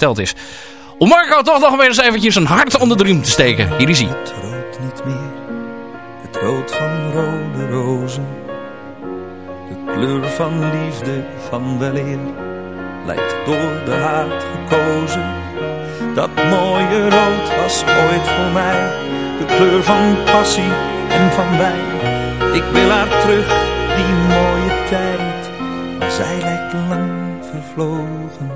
gesteld is. Om Marco toch nog weer eens eventjes een hart onder de riem te steken. Hier is hij. Het rood niet meer, het rood van rode rozen. De kleur van liefde, van weleer, lijkt door de haat gekozen. Dat mooie rood was ooit voor mij, de kleur van passie en van wijn. Ik wil haar terug, die mooie tijd, maar zij lijkt lang vervlogen.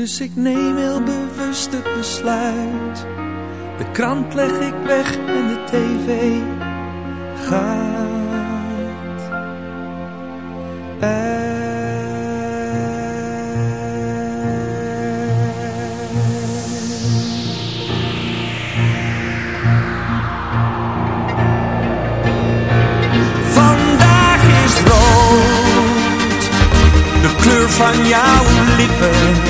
Dus ik neem heel bewust het besluit. De krant leg ik weg en de tv gaat Vandaag is rood, de kleur van jouw lippen.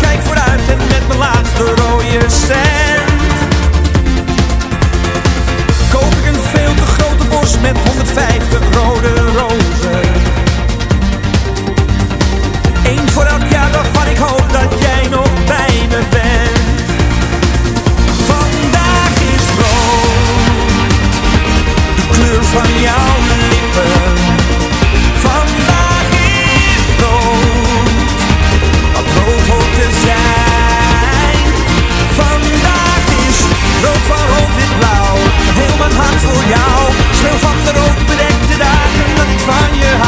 Kijk vooruit en met mijn laatste rode cent. Koop ik een veel te grote bos met 150 rode rozen. Eén voor elk jaar waarvan voor jou. Speel van de rood bedekte dagen dat ik van je hou.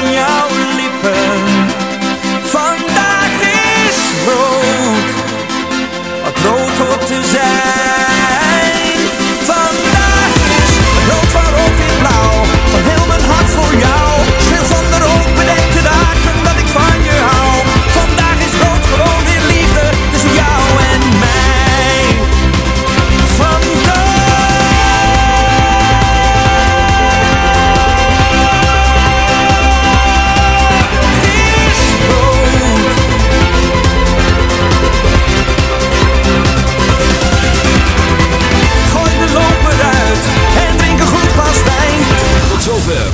kleur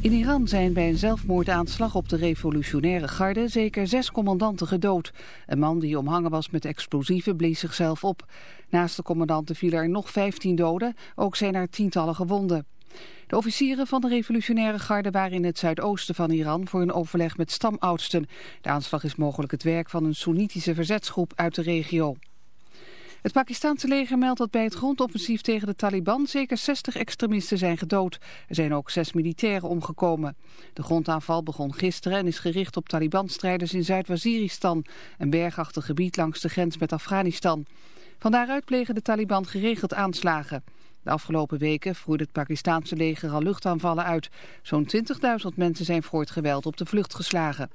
In Iran zijn bij een zelfmoordaanslag op de revolutionaire garde zeker zes commandanten gedood. Een man die omhangen was met explosieven blies zichzelf op. Naast de commandanten vielen er nog 15 doden, ook zijn er tientallen gewonden. De officieren van de revolutionaire garde waren in het zuidoosten van Iran voor een overleg met stamoudsten. De aanslag is mogelijk het werk van een Soenitische verzetsgroep uit de regio. Het Pakistanse leger meldt dat bij het grondoffensief tegen de Taliban zeker 60 extremisten zijn gedood. Er zijn ook zes militairen omgekomen. De grondaanval begon gisteren en is gericht op Taliban-strijders in Zuid-Waziristan, een bergachtig gebied langs de grens met Afghanistan. Van daaruit plegen de Taliban geregeld aanslagen. De afgelopen weken voerde het Pakistanse leger al luchtaanvallen uit. Zo'n 20.000 mensen zijn voor het geweld op de vlucht geslagen.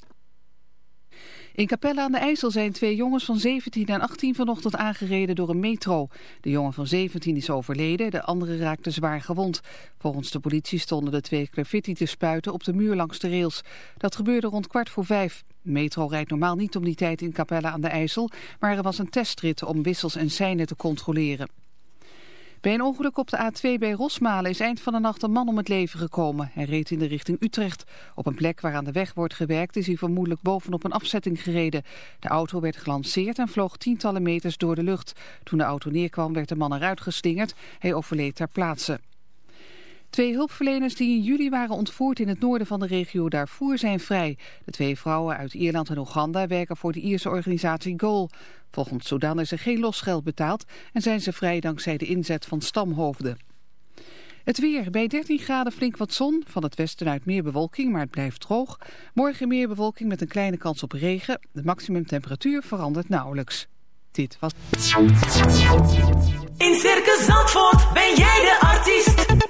In Capelle aan de IJssel zijn twee jongens van 17 en 18 vanochtend aangereden door een metro. De jongen van 17 is overleden, de andere raakte zwaar gewond. Volgens de politie stonden de twee graffiti te spuiten op de muur langs de rails. Dat gebeurde rond kwart voor vijf. De metro rijdt normaal niet om die tijd in Capelle aan de IJssel, maar er was een testrit om wissels en seinen te controleren. Bij een ongeluk op de A2 bij Rosmalen is eind van de nacht een man om het leven gekomen. Hij reed in de richting Utrecht. Op een plek waar aan de weg wordt gewerkt is hij vermoedelijk bovenop een afzetting gereden. De auto werd gelanceerd en vloog tientallen meters door de lucht. Toen de auto neerkwam werd de man eruit geslingerd. Hij overleed ter plaatse. Twee hulpverleners die in juli waren ontvoerd in het noorden van de regio Darfur zijn vrij. De twee vrouwen uit Ierland en Oeganda werken voor de Ierse organisatie GOAL. Volgens Sudan is er geen losgeld betaald en zijn ze vrij dankzij de inzet van stamhoofden. Het weer. Bij 13 graden flink wat zon. Van het westen uit meer bewolking, maar het blijft droog. Morgen meer bewolking met een kleine kans op regen. De maximumtemperatuur verandert nauwelijks. Dit was... In Circus Zandvoort ben jij de artiest.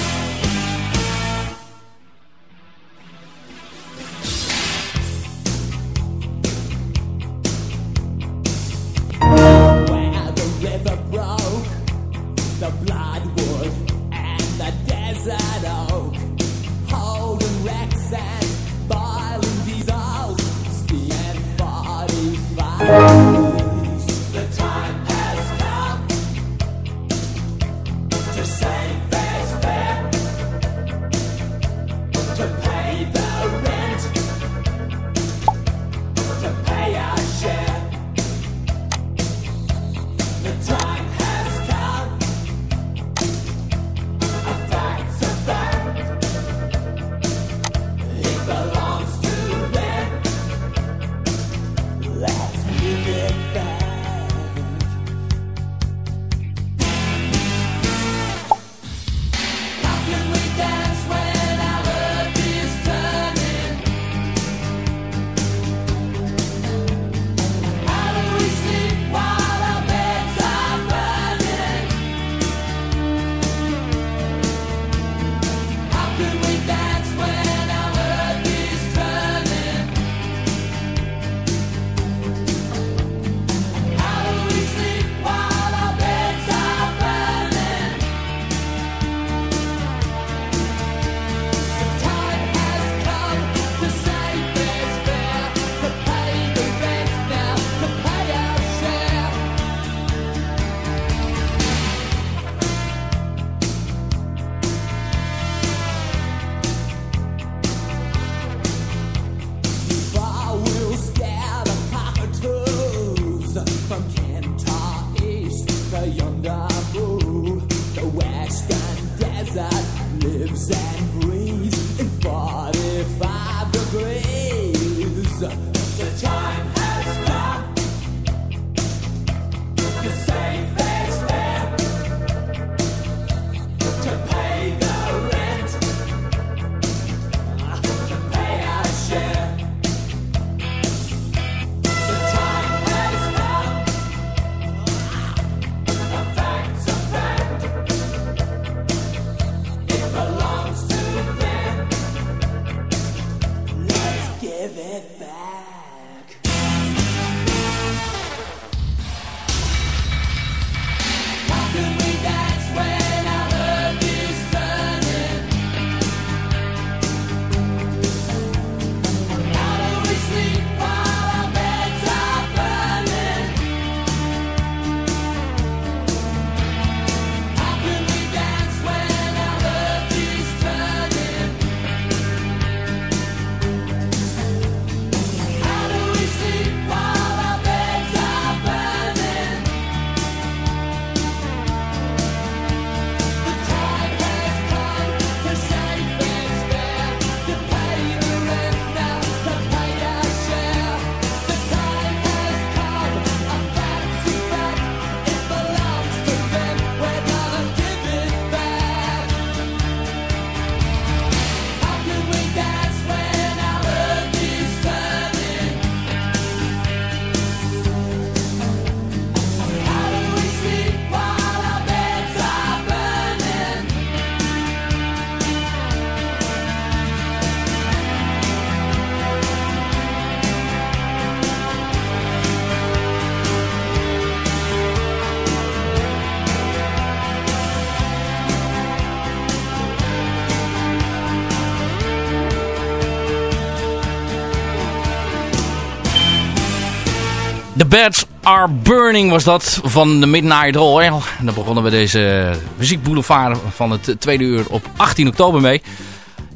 Beds Are Burning was dat van de Midnight Oil. En daar begonnen we deze muziekboulevard van het tweede uur op 18 oktober mee.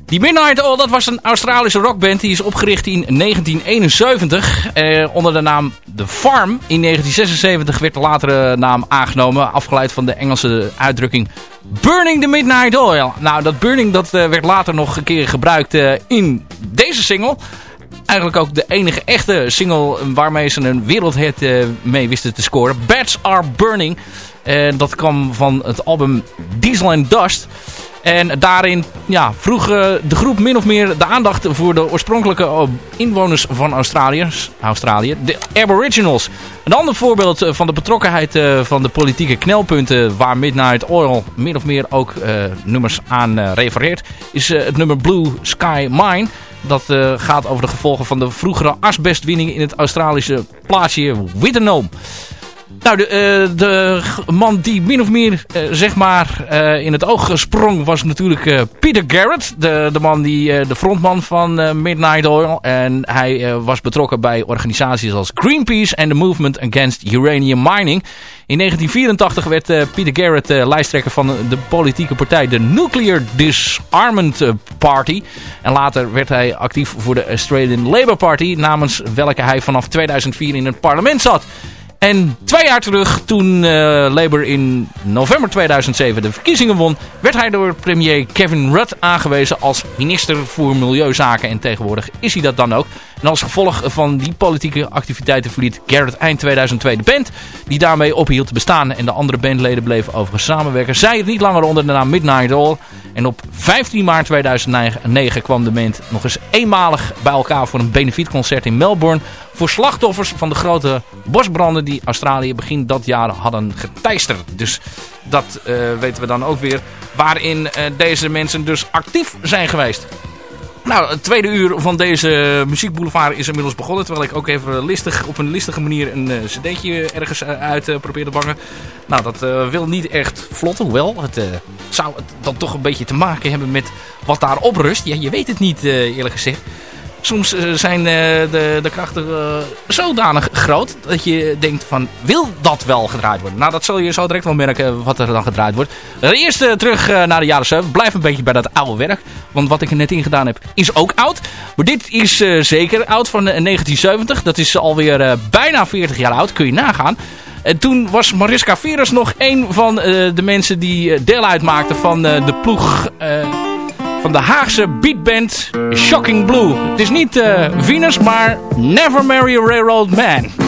Die Midnight Oil, dat was een Australische rockband. Die is opgericht in 1971 eh, onder de naam The Farm. In 1976 werd de latere naam aangenomen. Afgeleid van de Engelse uitdrukking Burning the Midnight Oil. Nou, dat burning dat, eh, werd later nog een keer gebruikt eh, in deze single eigenlijk ook de enige echte single waarmee ze een wereldhit eh, mee wisten te scoren. Bats Are Burning. En dat kwam van het album Diesel and Dust. En daarin ja, vroeg eh, de groep min of meer de aandacht voor de oorspronkelijke eh, inwoners van Australië, Australië, de Aboriginals. Een ander voorbeeld eh, van de betrokkenheid van de politieke knelpunten waar Midnight Oil min of meer ook nummers aan refereert, is het nummer Blue Sky Mine. Dat gaat over de gevolgen van de vroegere asbestwinning in het Australische plaatsje Wittenoom. Nou, de, eh, de man die min of meer eh, zeg maar eh, in het oog sprong was natuurlijk Peter Garrett. De, de man die, de frontman van Midnight Oil. En hij was betrokken bij organisaties als Greenpeace en de Movement Against Uranium Mining. In 1984 werd Peter Garrett lijsttrekker van de politieke partij de Nuclear Disarmament Party. En later werd hij actief voor de Australian Labour Party, namens welke hij vanaf 2004 in het parlement zat. En twee jaar terug, toen eh, Labour in november 2007 de verkiezingen won... werd hij door premier Kevin Rudd aangewezen als minister voor Milieuzaken. En tegenwoordig is hij dat dan ook. En als gevolg van die politieke activiteiten verliet Garrett eind 2002 de band... die daarmee ophield te bestaan. En de andere bandleden bleven overigens samenwerken. Zij het niet langer onder de naam Midnight Oil. En op 15 maart 2009 kwam de band nog eens eenmalig bij elkaar... voor een benefietconcert in Melbourne voor slachtoffers van de grote bosbranden die Australië begin dat jaar hadden geteisterd. Dus dat eh, weten we dan ook weer waarin eh, deze mensen dus actief zijn geweest. Nou, het tweede uur van deze muziekboulevard is inmiddels begonnen. Terwijl ik ook even listig, op een listige manier een eh, cd'tje ergens eh, uit eh, probeer te bangen. Nou, dat wil niet echt vlot. Hoewel, het zou het dan toch een beetje te maken hebben met wat daar op rust. Ja, je weet het niet eerlijk gezegd. Soms eh, zijn eh, de, de krachten eh, zodanig groot dat je denkt van, wil dat wel gedraaid worden? Nou, dat zul je zo direct wel merken wat er dan gedraaid wordt. Eerst terug naar de jaren 70. Blijf een beetje bij dat oude werk. Want wat ik er net in gedaan heb, is ook oud. Maar dit is zeker oud van eh, 1970. Dat is alweer bijna 40 jaar oud. Kun je nagaan. En toen was Mariska Veres nog een van de mensen die deel uitmaakten van de ploeg van de Haagse beatband Shocking Blue. Het is niet eh, Venus, maar Never Marry a Railroad Man.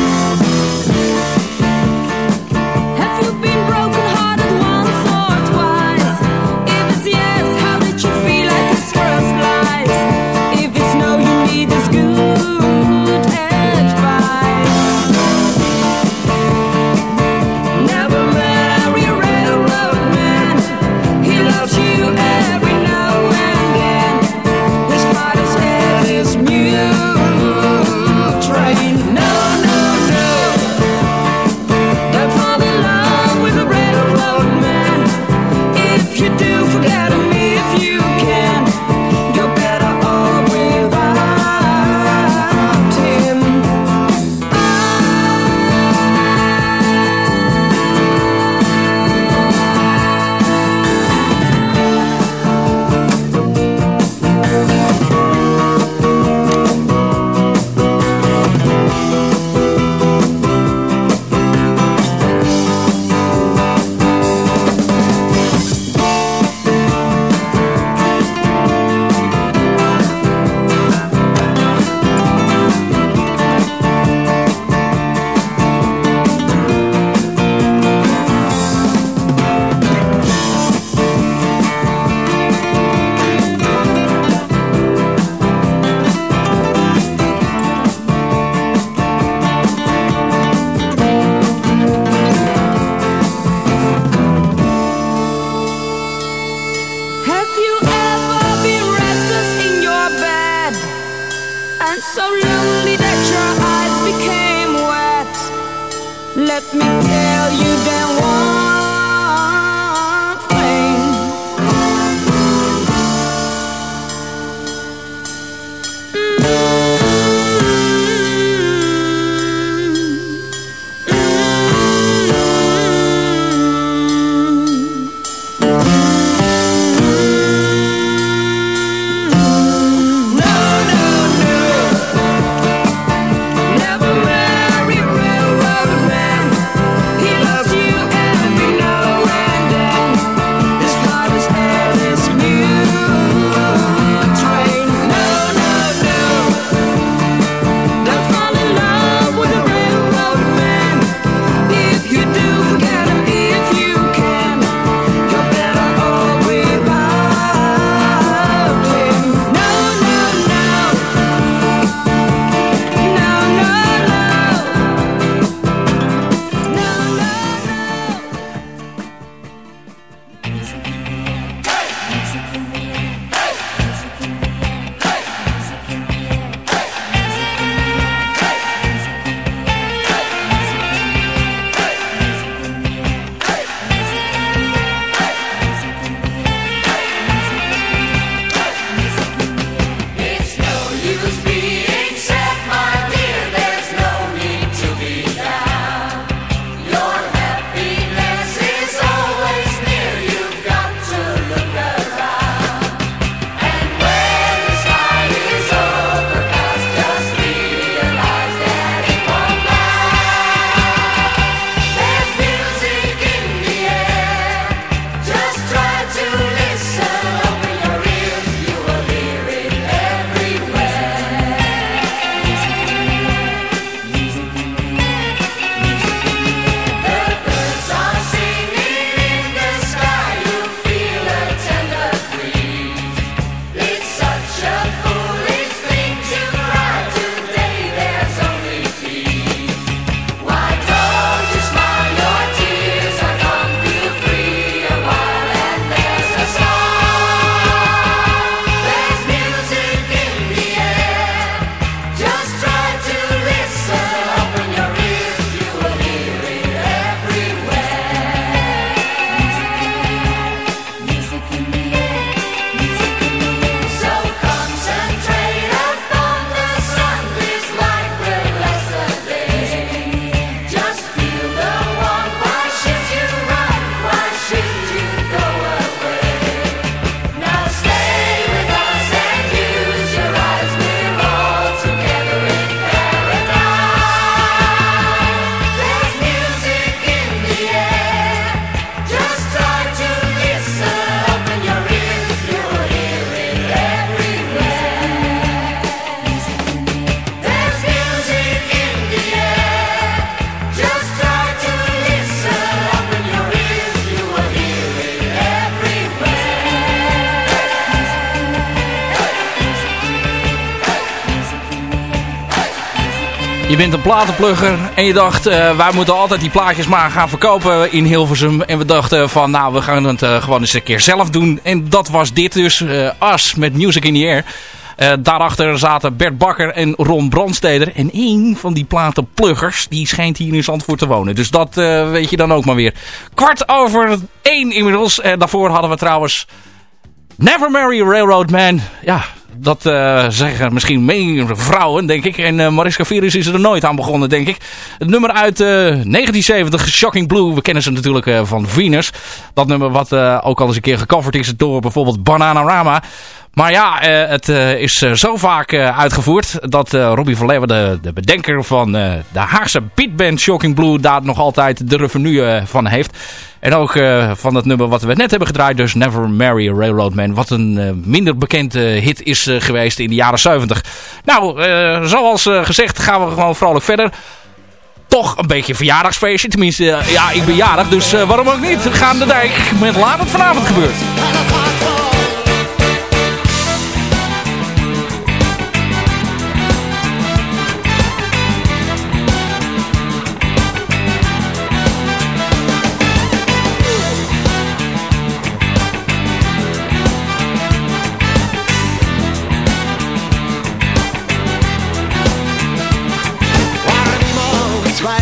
Je bent een platenplugger en je dacht, eh, wij moeten altijd die plaatjes maar gaan verkopen in Hilversum. En we dachten van, nou, we gaan het eh, gewoon eens een keer zelf doen. En dat was dit dus, eh, As met Music in the Air. Daarachter zaten Bert Bakker en Ron Brandsteder. En één van die platenpluggers, die schijnt hier in Zandvoort te wonen. Dus dat weet je dan ook maar weer. Kwart over één inmiddels. En daarvoor hadden we trouwens Never Marry a Railroad Man. Ja, dat eh, zeggen misschien meer vrouwen, denk ik. En eh, Mariska Virus is er nooit aan begonnen, denk ik. Het nummer uit eh, 1970, Shocking Blue. We kennen ze natuurlijk eh, van Venus. Dat nummer wat eh, ook al eens een keer gecoverd is door bijvoorbeeld Bananarama. Maar ja, eh, het eh, is eh, zo vaak uitgevoerd dat Robbie van de, de bedenker van de Haagse beatband Shocking Blue, daar nog altijd de revenue van heeft. En ook van het nummer wat we net hebben gedraaid, dus Never Marry a Railroad Man. Wat een minder bekende hit is geweest in de jaren 70. Nou, zoals gezegd gaan we gewoon vrolijk verder. Toch een beetje verjaardagsfeestje. Tenminste, ja, ik ben jarig, dus waarom ook niet? Gaan de dijk met laat het vanavond gebeurt.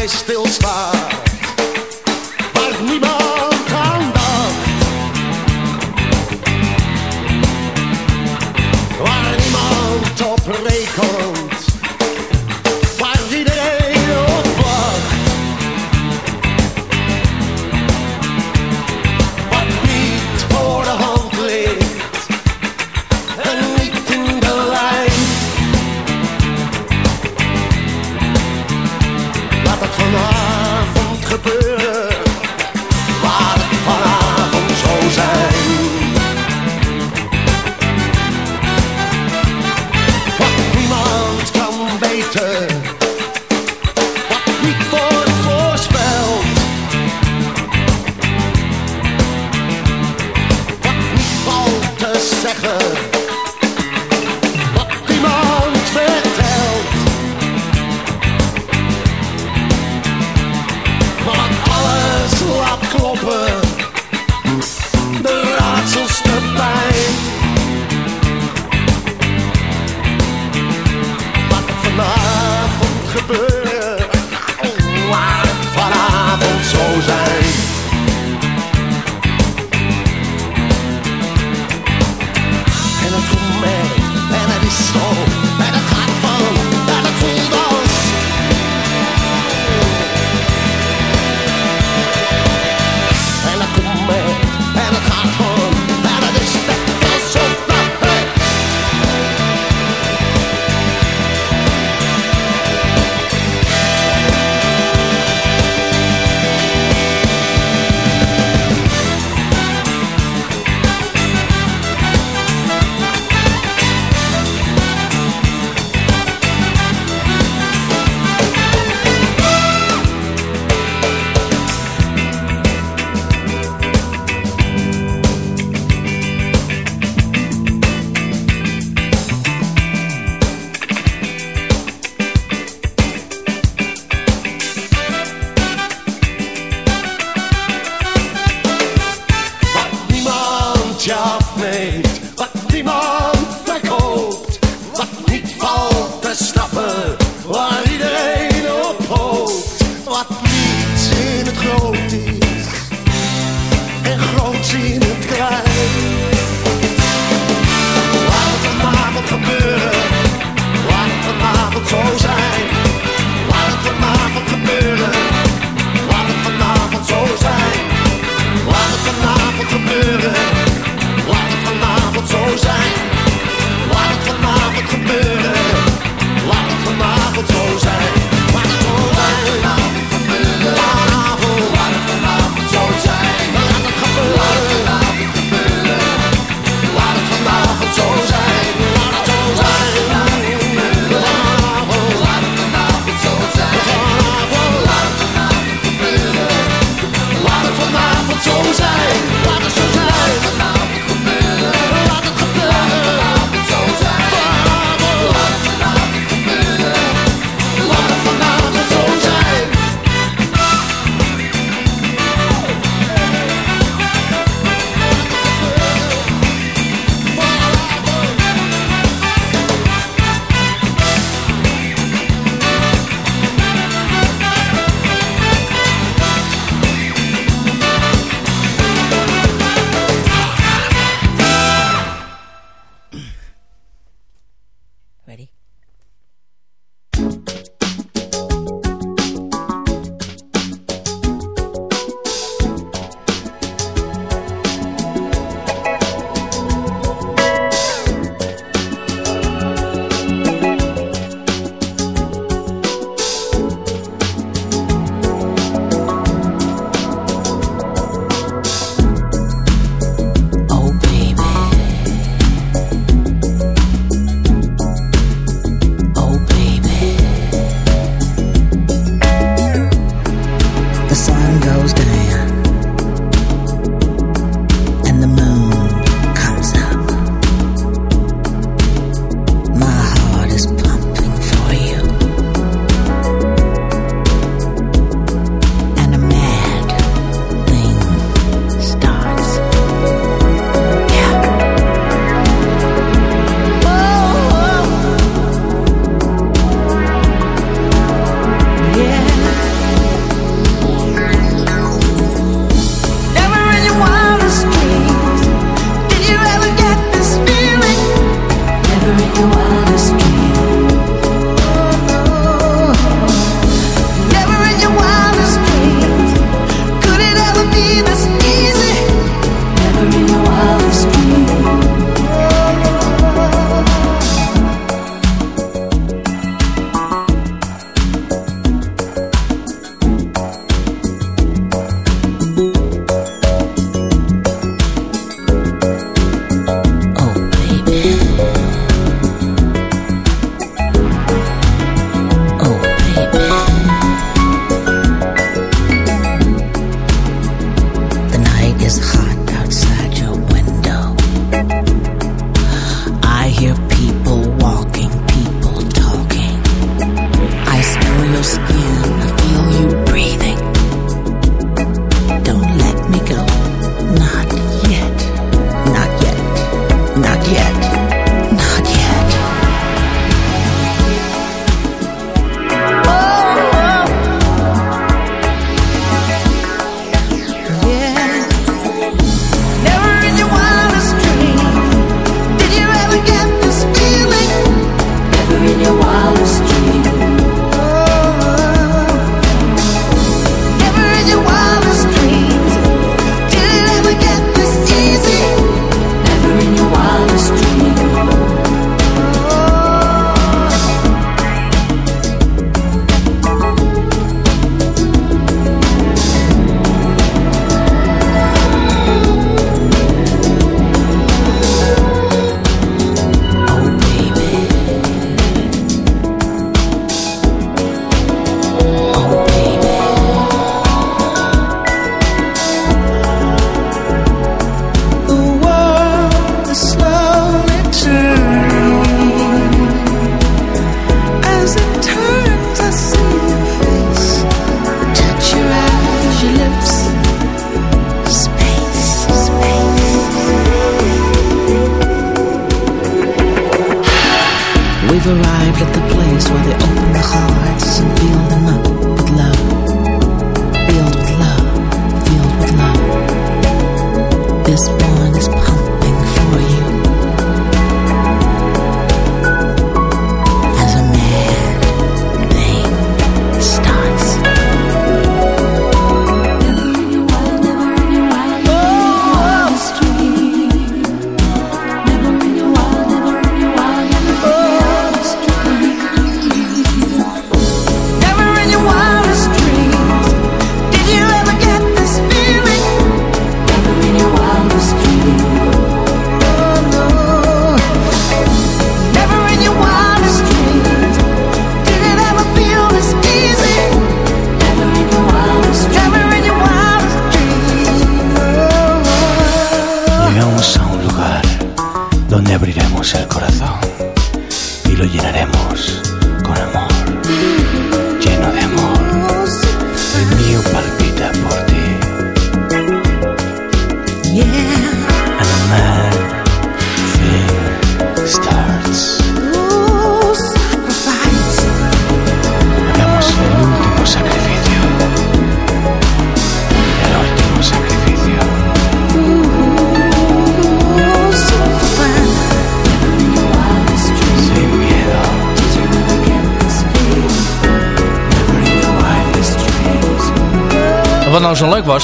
Niemand bij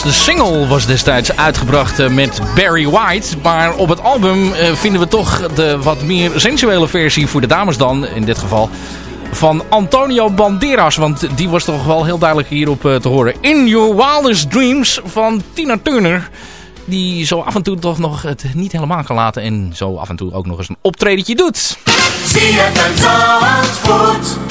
de single was destijds uitgebracht eh, met Barry White. Maar op het album eh, vinden we toch de wat meer sensuele versie voor de dames dan, in dit geval, van Antonio Banderas. Want die was toch wel heel duidelijk hierop eh, te horen. In Your Wildest Dreams van Tina Turner. Die zo af en toe toch nog het niet helemaal kan laten. En zo af en toe ook nog eens een optredetje doet. ZFM Zandvoort. Weerbericht.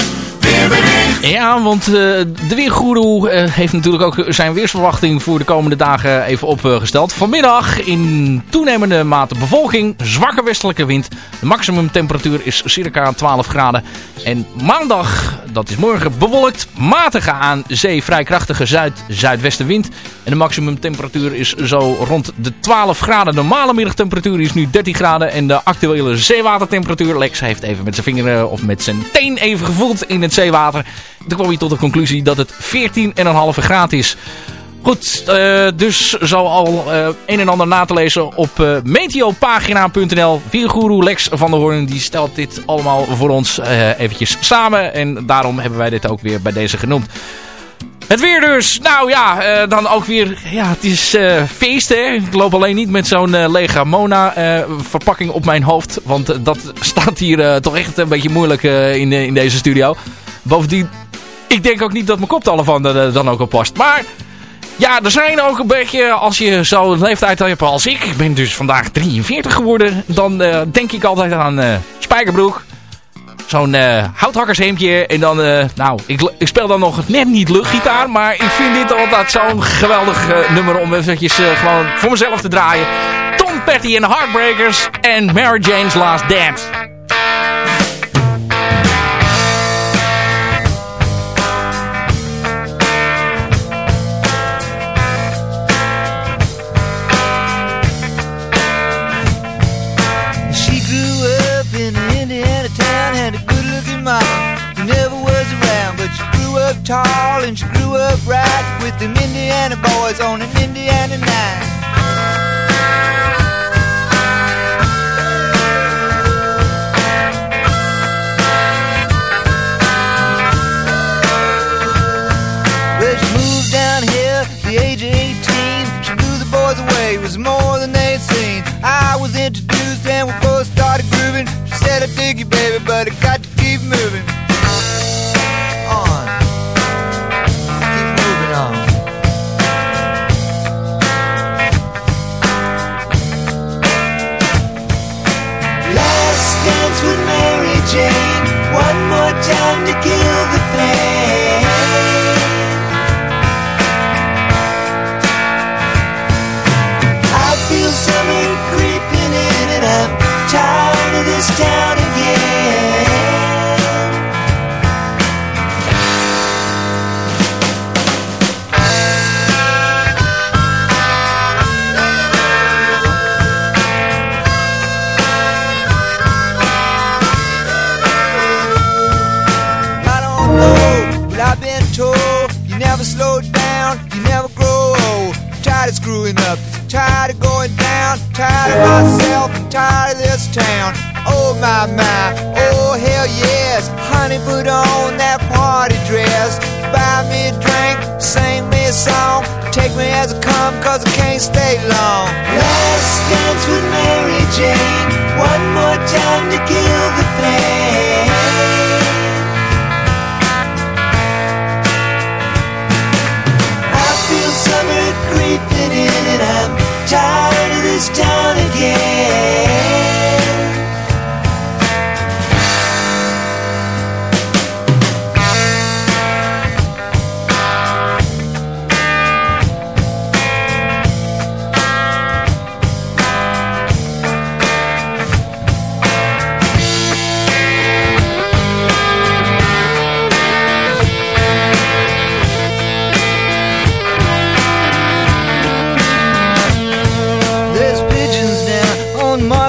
Ja, want eh, de weergoeroe eh, heeft natuurlijk ook zijn weersverwachting voor de komende dagen even opgesteld. Vanmiddag in toenemende mate bevolking, zwakke westelijke wind. De maximumtemperatuur is circa 12 graden. En maandag, dat is morgen, bewolkt, matige aan zee, vrij krachtige zuid-zuidwestenwind. En de maximumtemperatuur is zo rond de 12 graden. De normale middagtemperatuur is nu 13 graden. En de actuele zeewatertemperatuur, Lex heeft even met zijn vingeren of met zijn teen even gevoeld in het zeewater. Toen kwam hij tot de conclusie dat het 14,5 graden is. Goed, eh, dus zo al eh, een en ander na te lezen op eh, meteopagina.nl. Viergoeroe Lex van der Hoorn die stelt dit allemaal voor ons eventjes samen. En daarom hebben wij dit ook weer bij deze genoemd. Het weer dus. Nou ja, dan ook weer... Ja, het is feest hè. Ik loop alleen niet met zo'n Lega Mona verpakking op mijn hoofd. Want dat staat hier toch echt een beetje moeilijk in, in deze studio. Bovendien, ik denk ook niet dat mijn koptelefoon er eh, dan ook op past. Maar... Ja, er zijn ook een beetje, als je zo'n leeftijd hebt als ik, ik ben dus vandaag 43 geworden, dan eh, denk ik altijd aan eh, spijkerbroek, zo'n houthakkersheemdje en dan, nou, ik, ik speel dan nog net niet luchtgitaar, maar ik vind dit altijd zo'n geweldig nummer om eventjes gewoon voor mezelf te draaien. Tom Petty en Heartbreakers en Mary Jane's Last Dance. Mama who never was around, but she grew up tall and she grew up right with them Indiana boys on an Indiana night. Well, she moved down here the age of 18. She blew the boys away, was more than they'd seen. I was introduced and we both started grooving. She said, I dig you, baby, but I got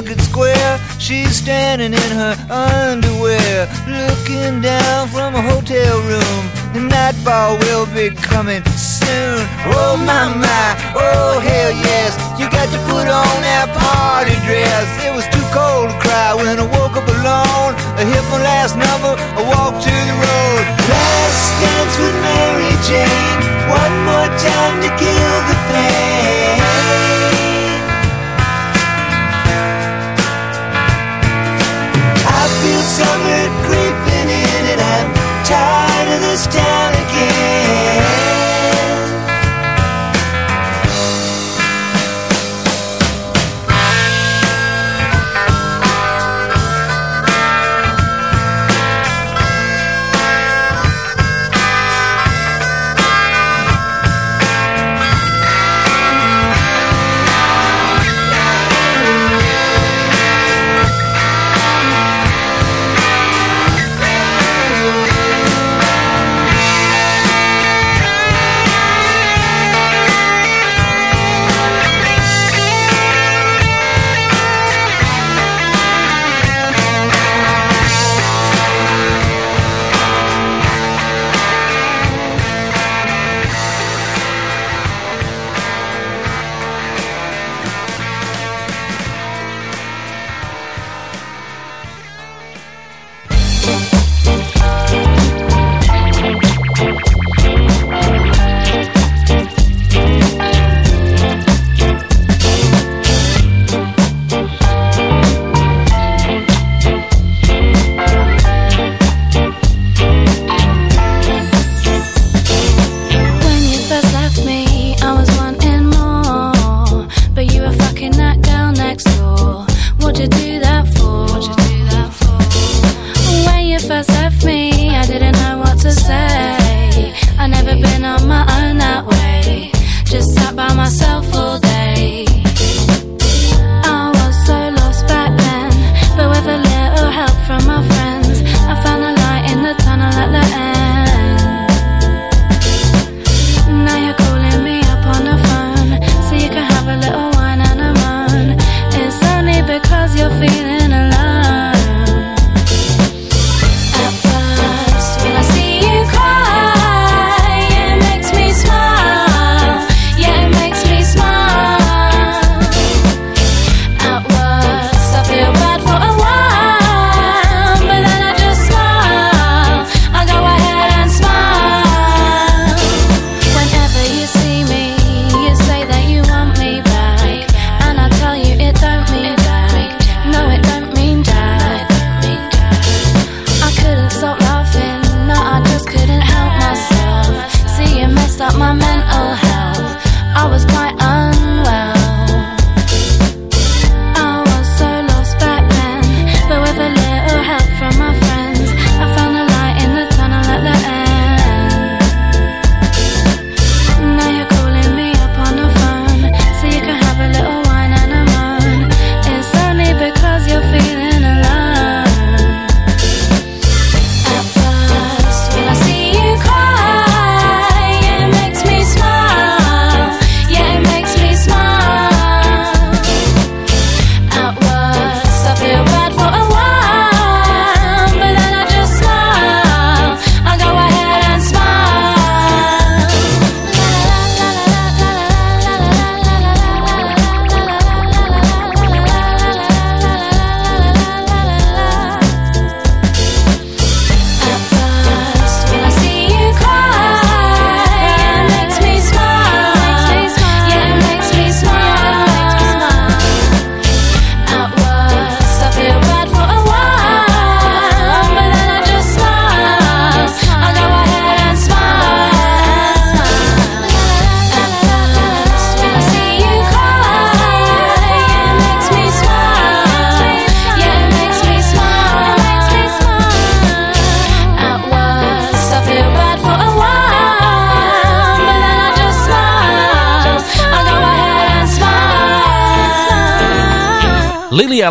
Market Square. She's standing in her underwear, looking down from a hotel room. The nightfall will be coming soon. Oh my my, oh hell yes, you got to put on that party dress. It was too cold to cry when I woke up alone. I hit my last number, I walked to the road. Last dance with Mary Jane, one more time to kill the pain. Summer creeping in and I'm tired of this town again.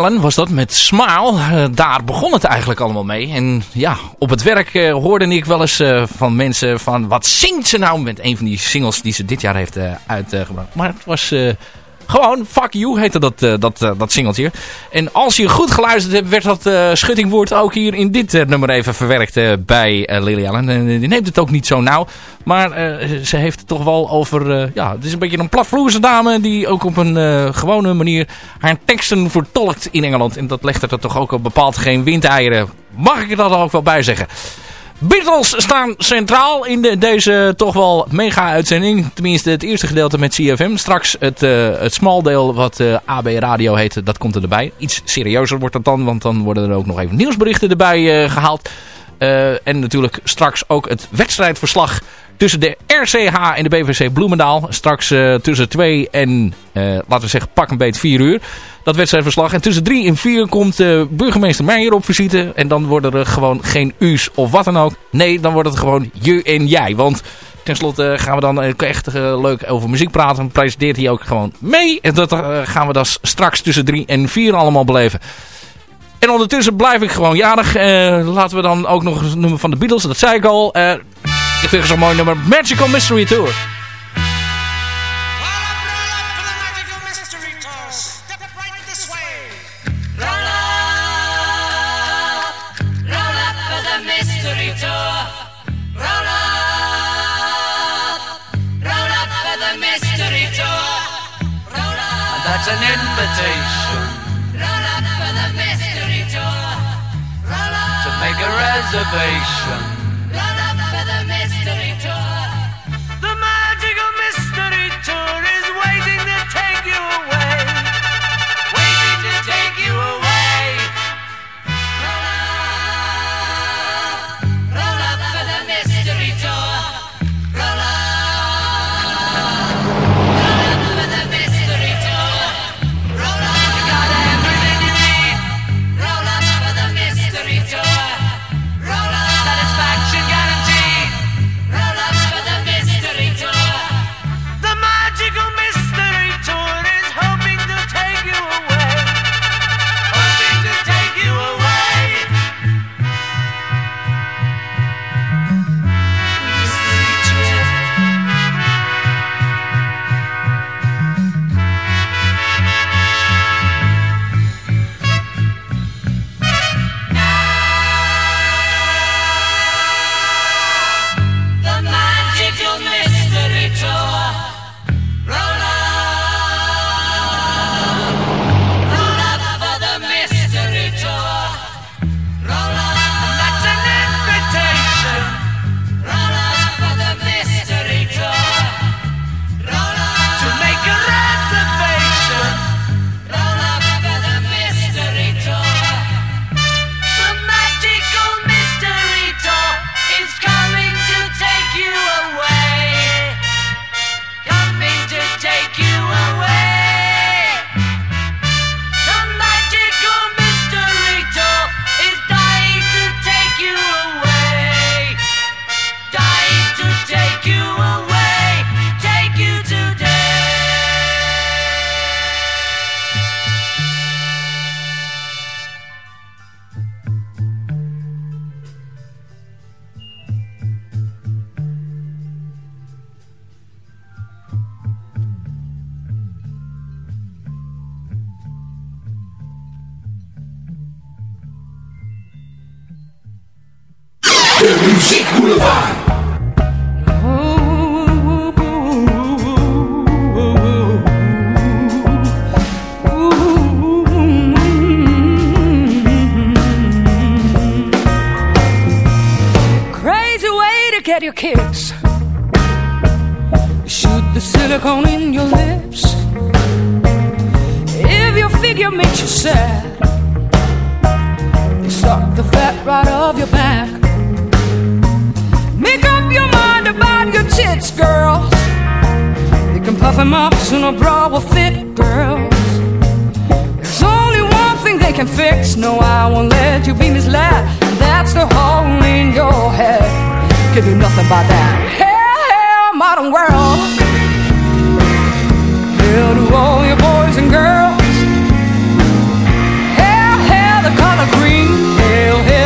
Was dat met Smile. Eh, daar begon het eigenlijk allemaal mee. En ja, op het werk eh, hoorde ik wel eens eh, van mensen van... Wat zingt ze nou met een van die singles die ze dit jaar heeft uitgebracht. maar het was gewoon Fuck You heette dat, eh, dat, eh, dat singeltje. En als je goed geluisterd hebt, werd dat eh, schuttingwoord ook hier in dit nummer even verwerkt bij Allen. En die neemt het ook niet zo nauw. Maar ze heeft het toch wel over... ja, het is een beetje een platvloerse dame die ook op een gewone manier haar teksten vertolkt in Engeland. En dat legt er toch ook op bepaald geen windeieren. Mag ik er dat ook wel bij zeggen. Beatles staan centraal in de, deze toch wel mega-uitzending. Tenminste het eerste gedeelte met CFM. Straks het, eh het smaldeel wat eh, AB Radio heet, dat komt er erbij. Iets serieuzer wordt dat dan, want dan worden er ook nog even nieuwsberichten erbij eh, gehaald. Eh, en natuurlijk straks ook het wedstrijdverslag tussen de RCH en de BVC Bloemendaal. Straks eh, tussen 2 en, eh, laten we zeggen, pak een beet 4 uur. Dat wedstrijdverslag. En tussen 3 en 4 komt burgemeester Meijer op visite. En dan worden er gewoon geen u's of wat dan ook. Nee, dan wordt het gewoon je en jij. Want tenslotte gaan we dan echt leuk over muziek praten. En presenteert hij ook gewoon mee. En dat gaan we dan straks tussen 3 en 4 allemaal beleven. En ondertussen blijf ik gewoon jarig. Eh, laten we dan ook nog eens een nummer van de Beatles. Dat zei ik al. Eh, ik vind het zo'n mooi nummer. Magical Mystery Tour. Roll a right off your back. Make up your mind about your tits, girls. You can puff them up so no bra will fit, girls. There's only one thing they can fix. No, I won't let you be misled. That's the hole in your head. Can do nothing but that. Hell, hell, modern world. Hell to all your boys and girls.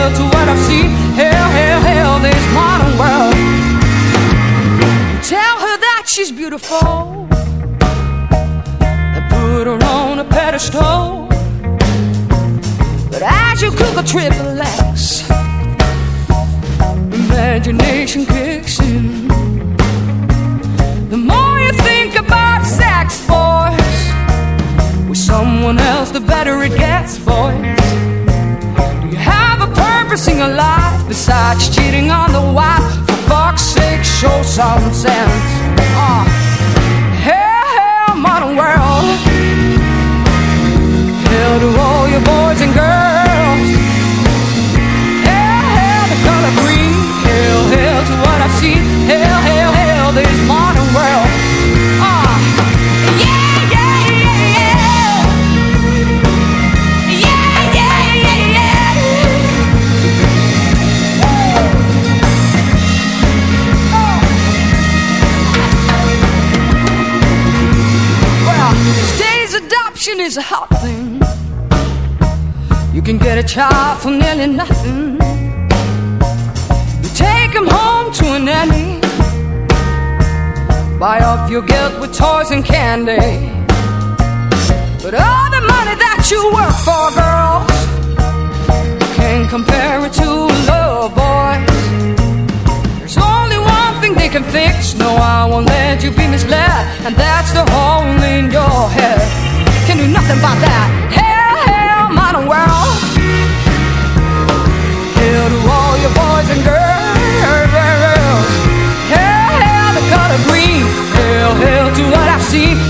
hell to what I've seen. Hell, hell, hell, this modern world. Tell her that she's beautiful and put her on a pedestal. But as you cook a triple X, imagination kicks in. The more you think about sex, boys, with someone else, the better it gets, boys in your life besides cheating on the wife? For fuck's sake, show some sense. Ah, hell, hell, modern world. Hell to all your boys and girls. Hell, hell, the color green. Hell, hell to what I've seen. Hell, hell, a hot thing. You can get a child for nearly nothing. You take him home to a nanny. Buy off your guilt with toys and candy. But all the money that you work for, girls, can't compare it to love, boys. There's only one thing they can fix. No, I won't let you be misled. And that's the hole in your head. Do nothing about that. Hell, hell, modern world. Hell to all your boys and girls. Hell, hell, the color green. Hell, hell to what I've seen.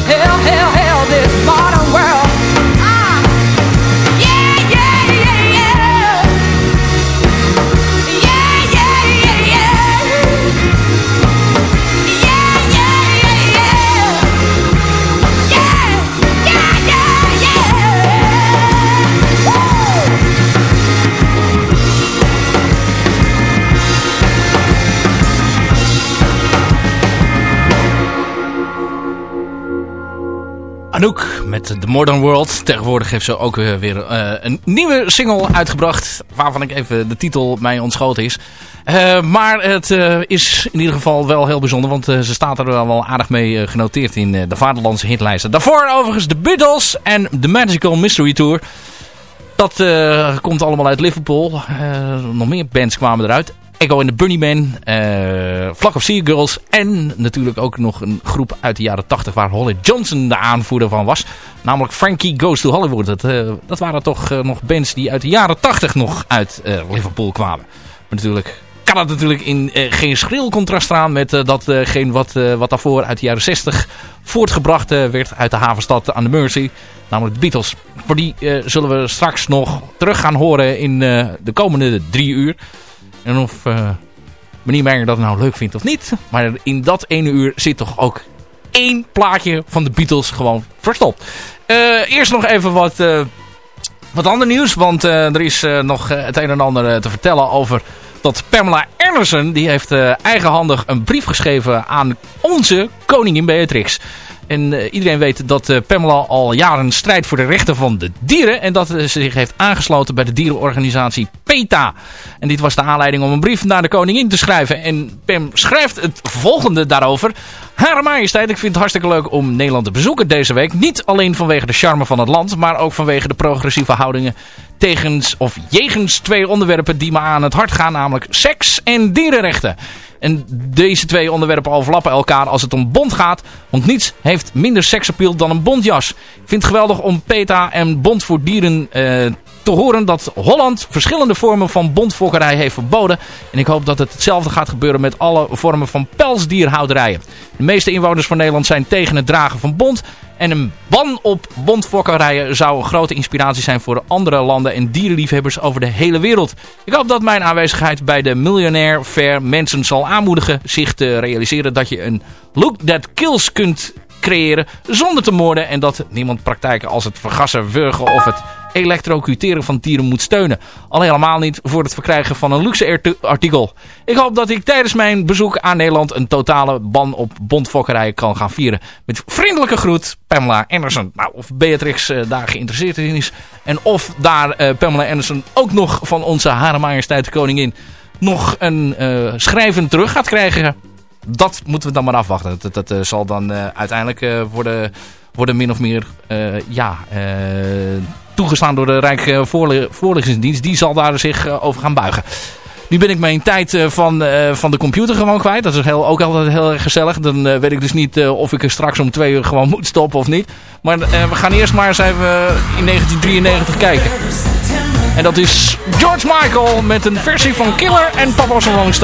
Anouk met The Modern World. Tegenwoordig heeft ze ook weer, eh, een nieuwe single uitgebracht. Waarvan ik even de titel mij ontschoten is. Eh, maar het eh, is in ieder geval wel heel bijzonder. Want ze staat er wel, aardig mee genoteerd in de vaderlandse hitlijsten. Daarvoor overigens de Beatles en The Magical Mystery Tour. Dat komt allemaal uit Liverpool. Nog meer bands kwamen eruit. Echo en de Bunnymen, eh Flock of Sea Girls en natuurlijk ook nog een groep uit de jaren 80 waar Holly Johnson de aanvoerder van was. Namelijk Frankie Goes to Hollywood. Dat, eh, dat waren toch eh, nog bands die uit de jaren 80 nog uit eh, Liverpool kwamen. Maar natuurlijk kan dat natuurlijk in eh, geen schril contrast staan met eh, datgene wat, eh, wat daarvoor uit de jaren 60 voortgebracht eh, werd uit de havenstad aan de Mersey. Namelijk de Beatles. Voor die eh, zullen we straks nog terug gaan horen in eh, de komende drie uur. En of eh, meneer Meijer dat nou leuk vindt of niet. Maar in dat ene uur zit toch ook één plaatje van de Beatles gewoon verstopt. Eh, eerst nog even wat, eh, wat ander nieuws. Want er is nog het een en ander te vertellen over dat Pamela Anderson... die heeft eigenhandig een brief geschreven aan onze koningin Beatrix. En eh, iedereen weet dat eh, Pamela al jaren strijdt voor de rechten van de dieren. En dat eh, ze zich heeft aangesloten bij de dierenorganisatie PETA. En dit was de aanleiding om een brief naar de koningin te schrijven. En Pam schrijft het volgende daarover. Hare majesteit, ik vind het hartstikke leuk om Nederland te bezoeken deze week. Niet alleen vanwege de charme van het land, maar ook vanwege de progressieve houdingen tegens of jegens twee onderwerpen die me aan het hart gaan. Namelijk seks en dierenrechten. En deze twee onderwerpen overlappen elkaar als het om bond gaat. Want niets heeft minder seksappeal dan een bondjas. Ik vind het geweldig om PETA en Bond voor Dieren eh, te horen dat Holland verschillende vormen van bondfokkerij heeft verboden. En ik hoop dat het hetzelfde gaat gebeuren met alle vormen van pelsdierhouderijen. De meeste inwoners van Nederland zijn tegen het dragen van bond. En een ban op bondfokkerijen zou een grote inspiratie zijn voor andere landen en dierenliefhebbers over de hele wereld. Ik hoop dat mijn aanwezigheid bij de Millionaire Fair mensen zal aanmoedigen zich te realiseren dat je een look that kills kunt creëren zonder te moorden. En dat niemand praktijken als het vergassen, wurgen of het elektrocuteren van dieren moet steunen. Al helemaal niet voor het verkrijgen van een luxe artikel. Ik hoop dat ik tijdens mijn bezoek aan Nederland een totale ban op bondfokkerij kan gaan vieren. Met vriendelijke groet Pamela Anderson. Nou, of Beatrix eh, daar geïnteresseerd in is. En of daar eh, Pamela Anderson ook nog van onze Hare Majesteit de Koningin nog een eh, schrijven terug gaat krijgen. Dat moeten we dan maar afwachten. Dat, dat zal dan uiteindelijk worden, worden min of meer ja, toegestaan door de Rijk eh, Voorlichtingsdienst, die zal daar zich eh, over gaan buigen. Nu ben ik mijn tijd eh, van, van de computer gewoon kwijt. Dat is heel, ook altijd heel erg gezellig. Dan weet ik dus niet of ik er straks om twee uur gewoon moet stoppen of niet. Maar we gaan eerst maar eens even in 1993 kijken. En dat is George Michael met een versie van Killer en Papa's Rolling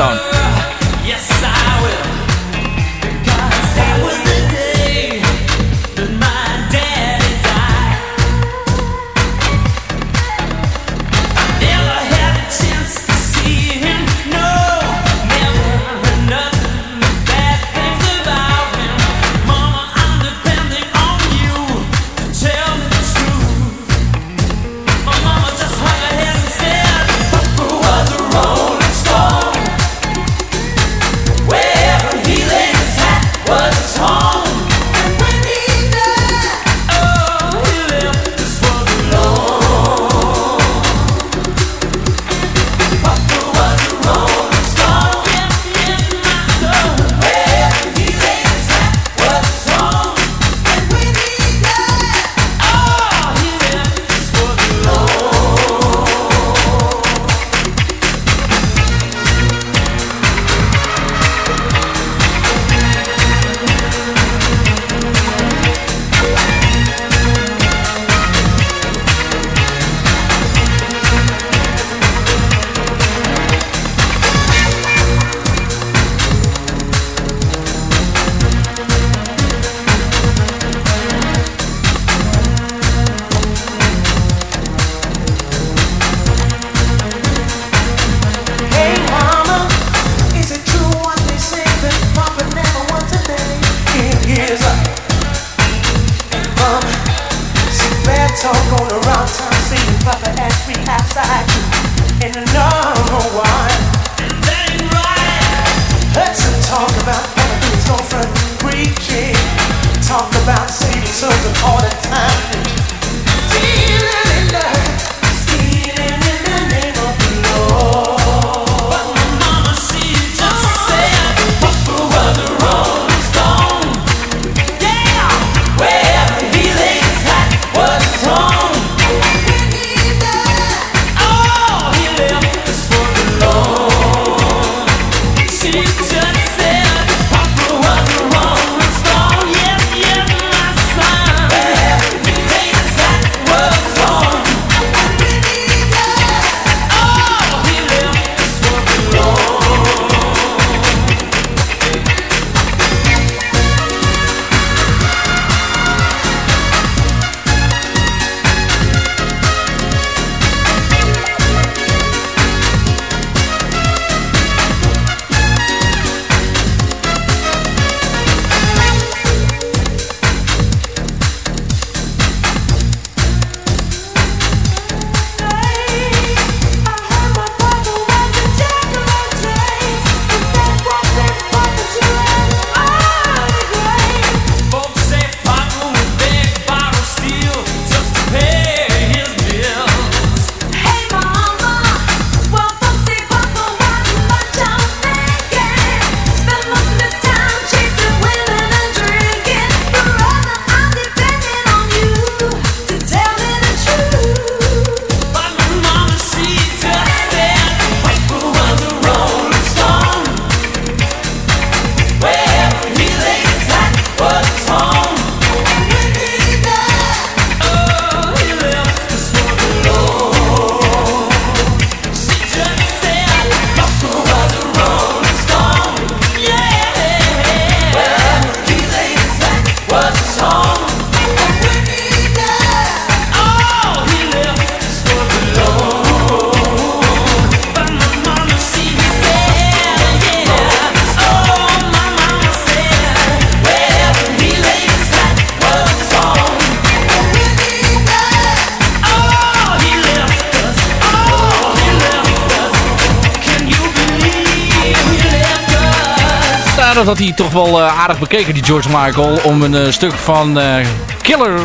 toch wel eh, aardig bekeken, die George Michael. Om een eh, stuk van eh, Killer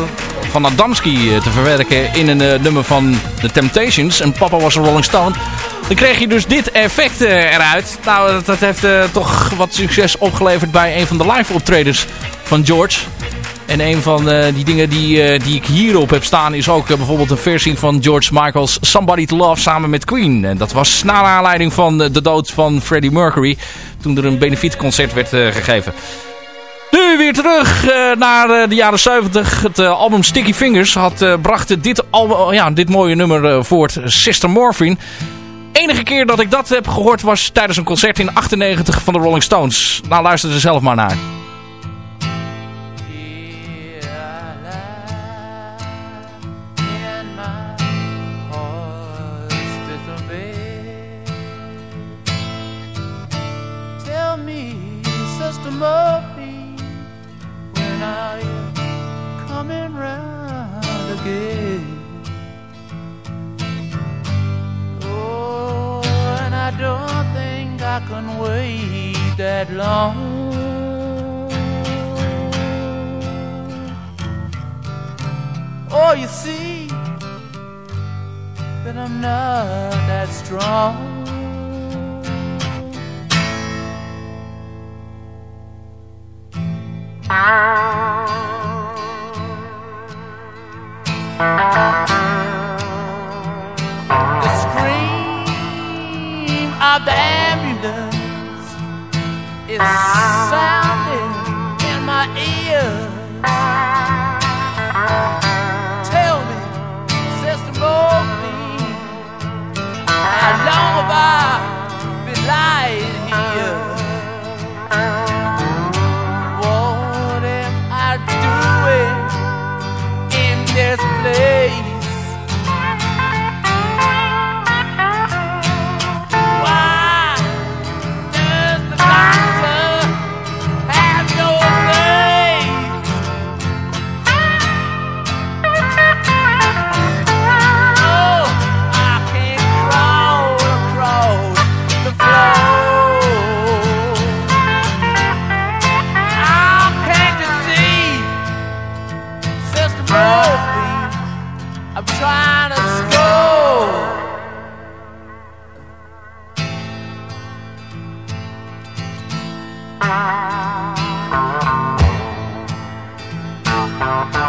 van Adamski te verwerken in een nummer van The Temptations. En Papa was een Rolling Stone. Dan kreeg je dus dit effect eruit. Nou, dat, heeft toch wat succes opgeleverd bij een van de live optredens van George. En een van eh, die dingen die, eh, die ik hierop heb staan is ook eh, bijvoorbeeld een versie van George Michael's Somebody to Love samen met Queen. En dat was na aanleiding van de dood van Freddie Mercury. Toen er een benefietconcert werd gegeven. Nu weer terug naar de jaren 70. Het album Sticky Fingers had, bracht dit, album, ja, dit mooie nummer voort. Sister Morphine. Enige keer dat ik dat heb gehoord was tijdens een concert in 98 van de Rolling Stones. Nou, luister er zelf maar naar. Murphy, when are you coming round again? Oh, and I don't think I can wait that long. Oh, you see that I'm not that strong. Bye.